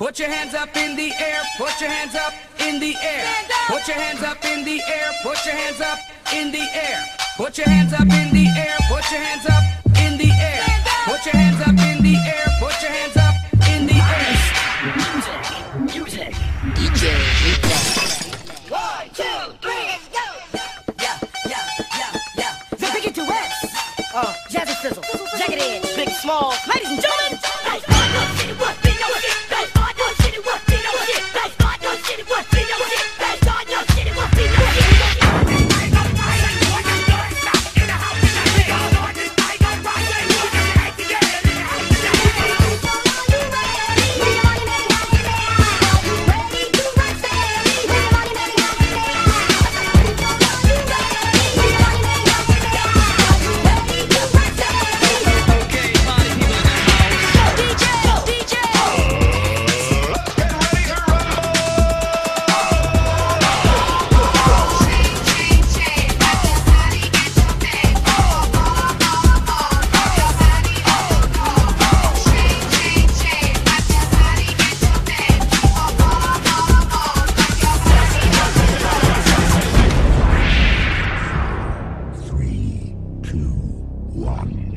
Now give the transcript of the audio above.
Put your hands up in the air, put your hands up in the air. Put your hands up in the air, put your hands up in the air. Put your hands up in the air, put your hands up in the air. Put your hands up in the air, put your hands up in the air. Music, music, DJ, replay. One, two, three, let's go. Yeah, yeah, yeah, yeah. The big it to us. Oh, jazzy sizzle, jagged edge, big small, ladies and gentlemen. one.